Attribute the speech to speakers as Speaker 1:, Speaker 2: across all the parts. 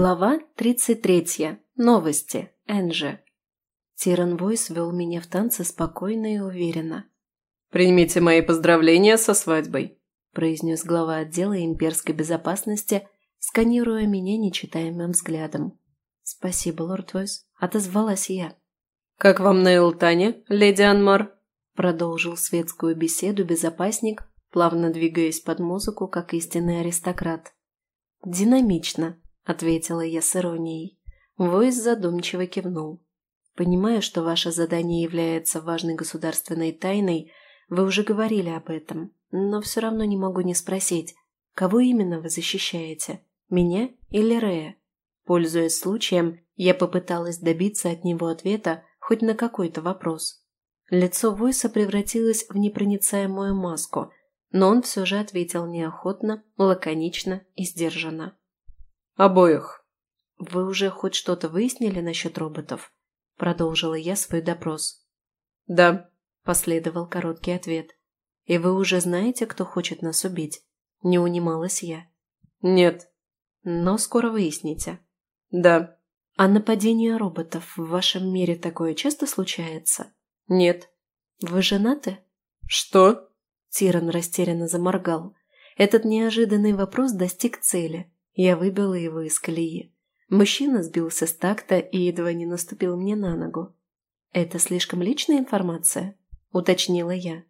Speaker 1: Глава 33. Новости. Энджи. Тиран Войс вел меня в танце спокойно и уверенно.
Speaker 2: «Примите мои поздравления со свадьбой», –
Speaker 1: произнес глава отдела имперской безопасности, сканируя меня нечитаемым взглядом. «Спасибо, лорд Войс», – отозвалась я.
Speaker 2: «Как вам на Элтане, леди Анмар?»
Speaker 1: – продолжил светскую беседу безопасник, плавно двигаясь под музыку, как истинный аристократ. «Динамично», ответила я с иронией. Войс задумчиво кивнул. Понимаю, что ваше задание является важной государственной тайной, вы уже говорили об этом, но все равно не могу не спросить, кого именно вы защищаете, меня или Рея? Пользуясь случаем, я попыталась добиться от него ответа хоть на какой-то вопрос. Лицо Войса превратилось в непроницаемую маску, но он все же ответил неохотно, лаконично и сдержанно.
Speaker 2: Обоих.
Speaker 1: Вы уже хоть что-то выяснили насчет роботов? Продолжила я свой допрос.
Speaker 2: Да.
Speaker 1: Последовал короткий ответ. И вы уже знаете, кто хочет нас убить? Не унималась я.
Speaker 2: Нет.
Speaker 1: Но скоро выясните.
Speaker 2: Да.
Speaker 1: А нападение роботов в вашем мире такое часто случается?
Speaker 2: Нет.
Speaker 1: Вы женаты?
Speaker 2: Что?
Speaker 1: Тиран растерянно заморгал. Этот неожиданный вопрос достиг цели. Я выбила его из колеи. Мужчина сбился с такта и едва не наступил мне на ногу. «Это слишком личная информация?» – уточнила я.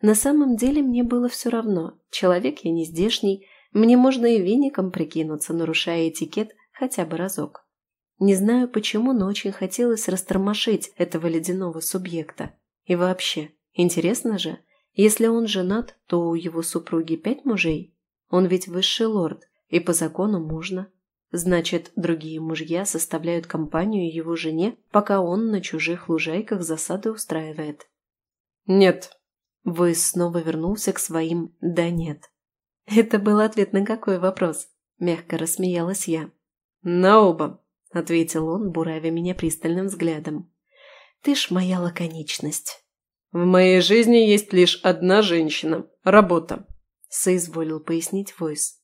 Speaker 1: На самом деле мне было все равно. Человек я не здешний, мне можно и веником прикинуться, нарушая этикет хотя бы разок. Не знаю почему, но очень хотелось растормошить этого ледяного субъекта. И вообще, интересно же, если он женат, то у его супруги пять мужей. Он ведь высший лорд, и по закону можно. Значит, другие мужья составляют компанию его жене, пока он на чужих лужайках засады устраивает.
Speaker 2: Нет.
Speaker 1: Вы снова вернулся к своим «да нет». Это был ответ на какой вопрос? Мягко рассмеялась я.
Speaker 2: На оба,
Speaker 1: ответил он, буравя меня пристальным взглядом. Ты ж моя лаконичность.
Speaker 2: В моей жизни есть лишь одна женщина. Работа.
Speaker 1: Соизволил пояснить Войс.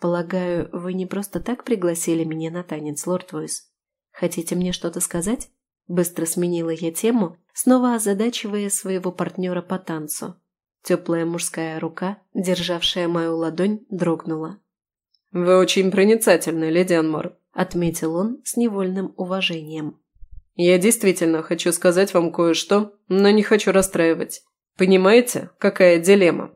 Speaker 1: Полагаю, вы не просто так пригласили меня на танец, лорд Войс? Хотите мне что-то сказать? Быстро сменила я тему, снова озадачивая своего партнера по танцу. Теплая мужская рука, державшая мою ладонь, дрогнула.
Speaker 2: «Вы очень проницательны, леди Анмор», –
Speaker 1: отметил он с невольным уважением.
Speaker 2: «Я действительно хочу сказать вам кое-что, но не хочу расстраивать. Понимаете, какая дилемма?»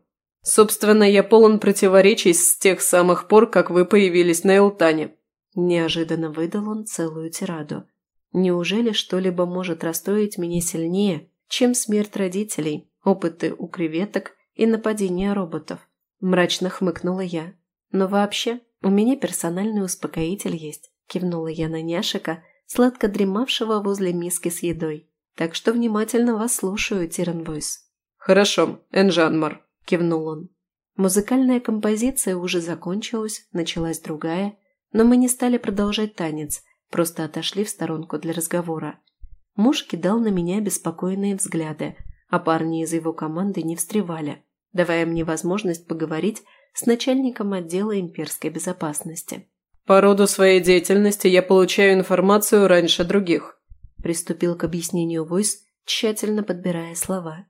Speaker 2: Собственно, я полон противоречий с тех самых пор, как вы появились на Элтане.
Speaker 1: Неожиданно выдал он целую тираду. Неужели что-либо может расстроить меня сильнее, чем смерть родителей, опыты у креветок и нападения роботов? Мрачно хмыкнула я. Но вообще, у меня персональный успокоитель есть, кивнула я на няшика, сладко дремавшего возле миски с едой. Так что внимательно вас слушаю, Тиран Войс.
Speaker 2: Хорошо, Энжанмар,
Speaker 1: кивнул он. Музыкальная композиция уже закончилась, началась другая, но мы не стали продолжать танец, просто отошли в сторонку для разговора. Муж кидал на меня беспокойные взгляды, а парни из его команды не встревали, давая мне возможность поговорить с начальником отдела имперской безопасности.
Speaker 2: «По роду своей деятельности я получаю информацию раньше других»,
Speaker 1: приступил к объяснению Войс, тщательно подбирая слова.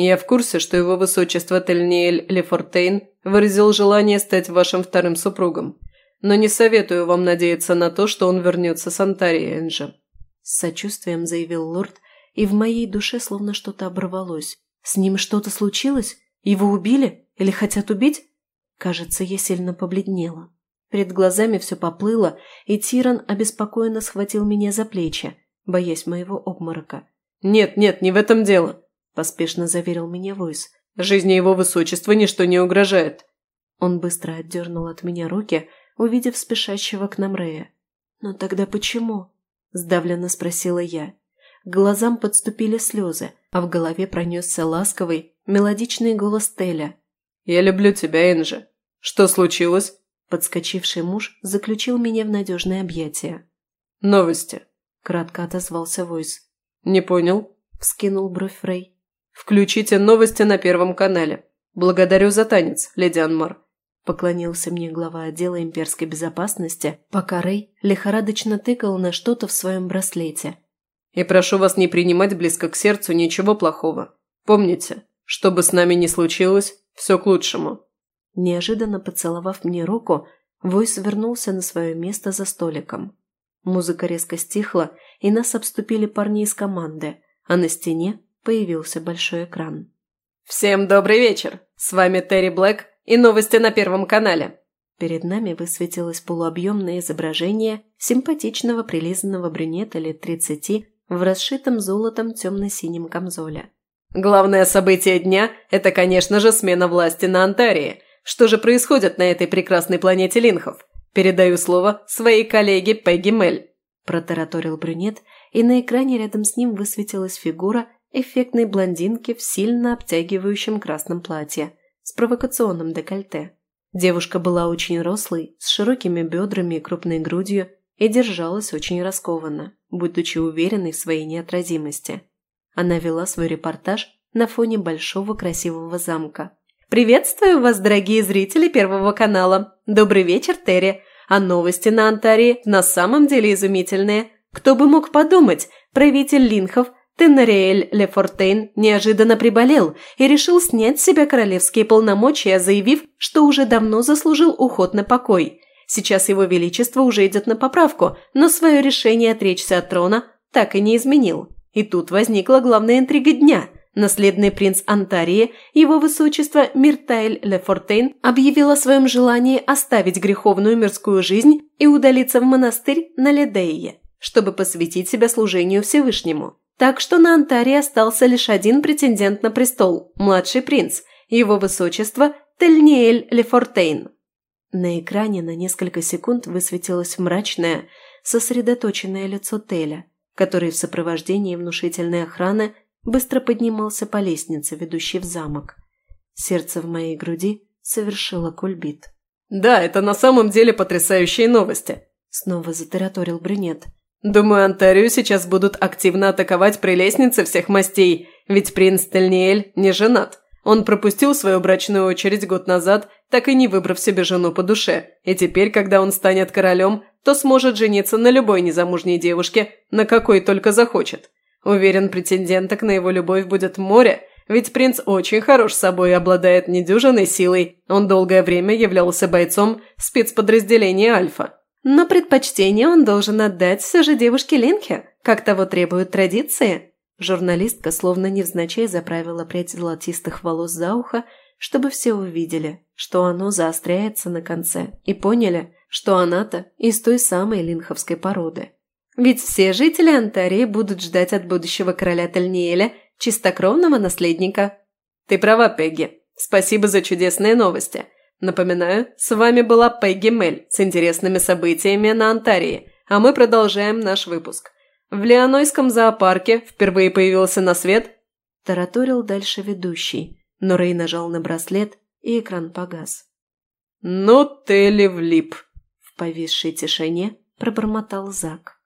Speaker 2: Я в курсе, что его высочество Тельниэль Лефортейн выразил желание стать вашим вторым супругом, но не советую вам надеяться на то, что он вернется с Антарии, Энджи».
Speaker 1: С сочувствием заявил лорд, и в моей душе словно что-то оборвалось. «С ним что-то случилось? Его убили? Или хотят убить?» Кажется, я сильно побледнела. Перед глазами все поплыло, и Тиран обеспокоенно схватил меня за плечи, боясь моего обморока.
Speaker 2: «Нет, нет, не в этом дело
Speaker 1: поспешно заверил меня Войс.
Speaker 2: «Жизни его высочества ничто не угрожает».
Speaker 1: Он быстро отдернул от меня руки, увидев спешащего к нам Рея. «Но тогда почему?» – сдавленно спросила я. К глазам подступили слезы, а в голове пронесся ласковый, мелодичный голос Теля.
Speaker 2: «Я люблю тебя, Энджи. Что случилось?»
Speaker 1: Подскочивший муж заключил меня в надежное объятие.
Speaker 2: «Новости», –
Speaker 1: кратко отозвался Войс.
Speaker 2: «Не понял», –
Speaker 1: вскинул бровь Фрей.
Speaker 2: «Включите новости на Первом канале. Благодарю за танец, леди Анмар», –
Speaker 1: поклонился мне глава отдела имперской безопасности, пока Рэй лихорадочно тыкал на что-то в своем браслете.
Speaker 2: «И прошу вас не принимать близко к сердцу ничего плохого. Помните, что бы с нами ни случилось, все к лучшему».
Speaker 1: Неожиданно поцеловав мне руку, Войс вернулся на свое место за столиком. Музыка резко стихла, и нас обступили парни из команды, а на стене появился большой экран.
Speaker 2: «Всем добрый вечер! С вами Терри Блэк и новости на Первом канале».
Speaker 1: Перед нами высветилось полуобъемное изображение симпатичного прилизанного брюнета лет тридцати в расшитом золотом темно-синем камзоле.
Speaker 2: Главное событие дня – это, конечно же, смена власти на Антарии. Что же происходит на этой прекрасной планете Линхов? Передаю слово своей коллеге Пегги Мель.
Speaker 1: Протараторил брюнет, и на экране рядом с ним высветилась фигура эффектной блондинки в сильно обтягивающем красном платье с провокационным декольте. Девушка была очень рослой, с широкими бедрами и крупной грудью и держалась очень раскованно, будучи уверенной в своей неотразимости. Она вела свой репортаж на фоне большого красивого замка. «Приветствую вас, дорогие зрители Первого канала! Добрый вечер, Терри! А новости на Антарии на самом деле изумительные. Кто бы мог подумать, правитель Линхов Тенариэль Лефортейн неожиданно приболел и решил снять с себя королевские полномочия, заявив, что уже давно заслужил уход на покой. Сейчас его величество уже идет на поправку, но свое решение отречься от трона так и не изменил. И тут возникла главная интрига дня. Наследный принц Антарии, его высочество Миртайль Лефортейн, объявил о своем желании оставить греховную мирскую жизнь и удалиться в монастырь на Ледее, чтобы посвятить себя служению Всевышнему. Так что на Антаре остался лишь один претендент на престол – младший принц, его высочество Тельниэль Лефортейн. На экране на несколько секунд высветилось мрачное, сосредоточенное лицо Теля, который в сопровождении внушительной охраны быстро поднимался по лестнице, ведущей в замок. Сердце в моей груди совершило кульбит.
Speaker 2: «Да, это на самом деле потрясающие новости», – снова затараторил брюнет – Думаю, Антарию сейчас будут активно атаковать прелестницы всех мастей, ведь принц Тельниэль не женат. Он пропустил свою брачную очередь год назад, так и не выбрав себе жену по душе, и теперь, когда он станет королем, то сможет жениться на любой незамужней девушке, на какой только захочет. Уверен, претенденток на его любовь будет море, ведь принц очень хорош собой и обладает недюжиной силой. Он долгое время являлся бойцом спецподразделения «Альфа».
Speaker 1: Но предпочтение он должен отдать все же девушке Линхе, как того требуют традиции. Журналистка словно невзначай заправила прядь золотистых волос за ухо, чтобы все увидели, что оно заостряется на конце, и поняли, что она-то из той самой линховской породы. Ведь все жители Антарии будут ждать от будущего короля Тальниэля чистокровного наследника.
Speaker 2: Ты права, Пегги. Спасибо за чудесные новости. Напоминаю, с вами была Пегги Мель с интересными событиями на Антарии, а мы продолжаем наш выпуск. В Лианойском зоопарке впервые появился на свет...
Speaker 1: Тараторил дальше ведущий, но Рэй нажал на браслет, и экран погас.
Speaker 2: «Ну ты ли влип?»
Speaker 1: В повисшей тишине пробормотал Зак.